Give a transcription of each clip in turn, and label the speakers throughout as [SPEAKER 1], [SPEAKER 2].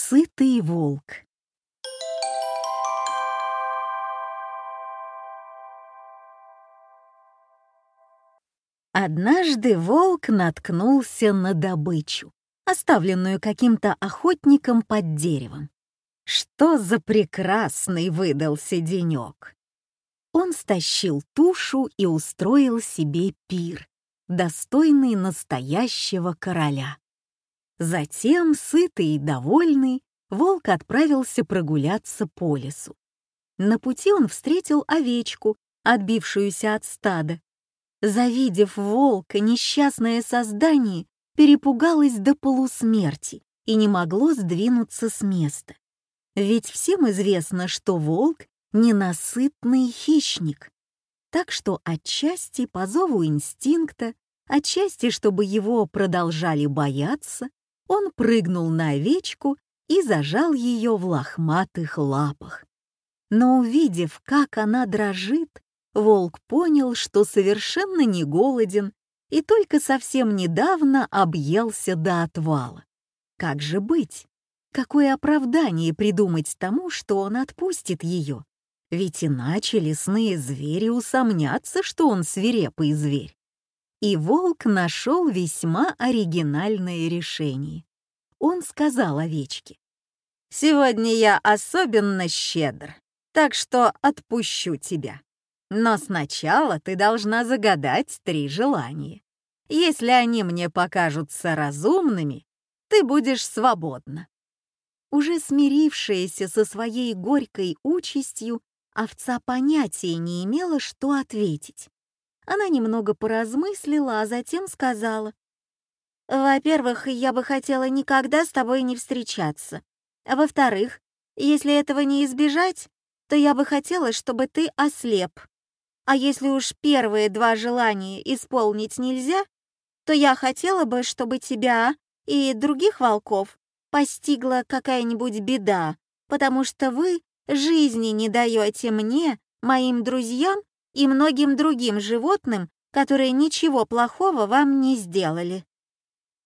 [SPEAKER 1] Сытый волк. Однажды волк наткнулся на добычу, оставленную каким-то охотником под деревом. Что за прекрасный выдался денек! Он стащил тушу и устроил себе пир, достойный настоящего короля. Затем, сытый и довольный, волк отправился прогуляться по лесу. На пути он встретил овечку, отбившуюся от стада. Завидев волка, несчастное создание перепугалось до полусмерти и не могло сдвинуться с места. Ведь всем известно, что волк — ненасытный хищник. Так что отчасти по зову инстинкта, отчасти, чтобы его продолжали бояться, он прыгнул на овечку и зажал ее в лохматых лапах. Но увидев, как она дрожит, волк понял, что совершенно не голоден и только совсем недавно объелся до отвала. Как же быть? Какое оправдание придумать тому, что он отпустит ее? Ведь иначе лесные звери усомнятся, что он свирепый зверь. И волк нашел весьма оригинальное решение. Он сказал овечке, «Сегодня я особенно щедр, так что отпущу тебя. Но сначала ты должна загадать три желания. Если они мне покажутся разумными, ты будешь свободна». Уже смирившаяся со своей горькой участью, овца понятия не имела, что ответить. Она немного поразмыслила, а затем сказала. «Во-первых, я бы хотела никогда с тобой не встречаться. А во-вторых, если этого не избежать, то я бы хотела, чтобы ты ослеп. А если уж первые два желания исполнить нельзя, то я хотела бы, чтобы тебя и других волков постигла какая-нибудь беда, потому что вы жизни не даете мне, моим друзьям и многим другим животным, которые ничего плохого вам не сделали».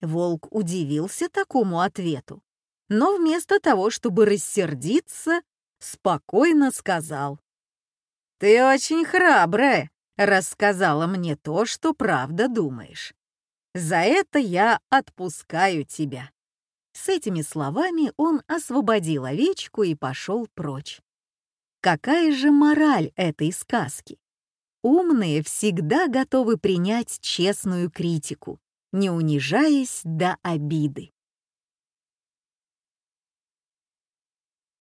[SPEAKER 1] Волк удивился такому ответу, но вместо того, чтобы рассердиться, спокойно сказал. «Ты очень храбрая, рассказала мне то, что правда думаешь. За это я отпускаю тебя». С этими словами он освободил овечку и пошел прочь. Какая же мораль этой сказки? Умные всегда готовы принять честную критику, не унижаясь до обиды.